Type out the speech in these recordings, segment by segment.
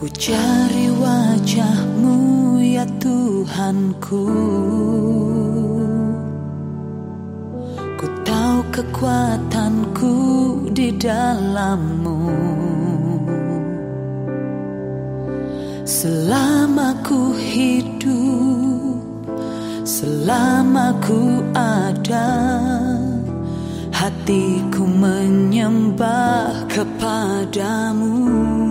Ku cari wajahmu ya Tuhanku. Ku tahu kekuatanku di dalammu. Selama ku hidup Selama ku ada Hatiku menyembah kepadamu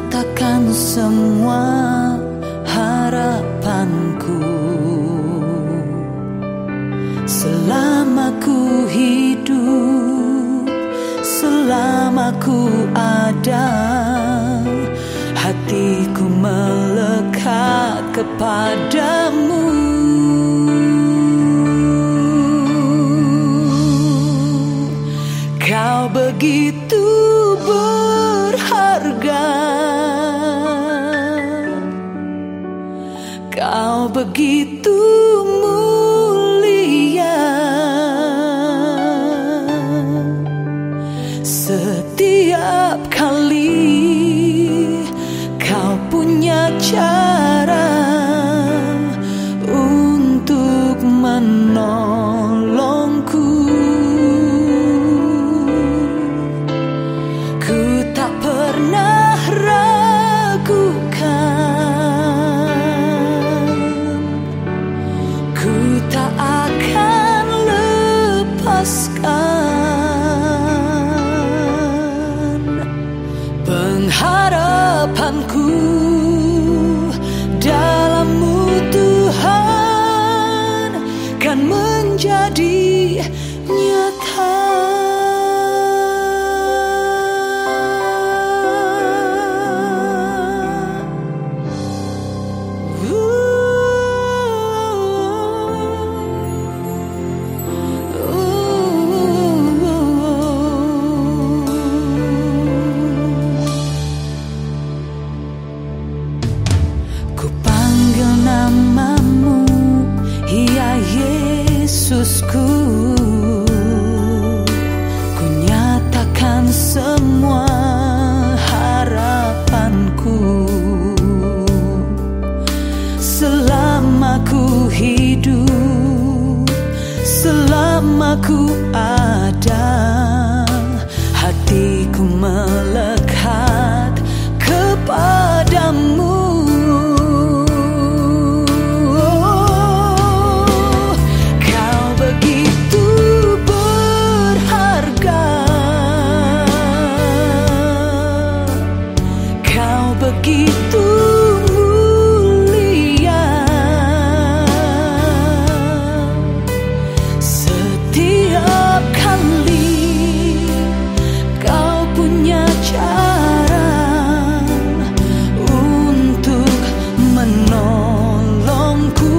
nyatakan semua harapanku. Selama ku hidup Selama ku ada Hatiku melekat kepadamu. Begitu berharga. Kau begitu mulia. Setiap kali kau punya cara Untuk menolongku Selama ku ada นอนลงคู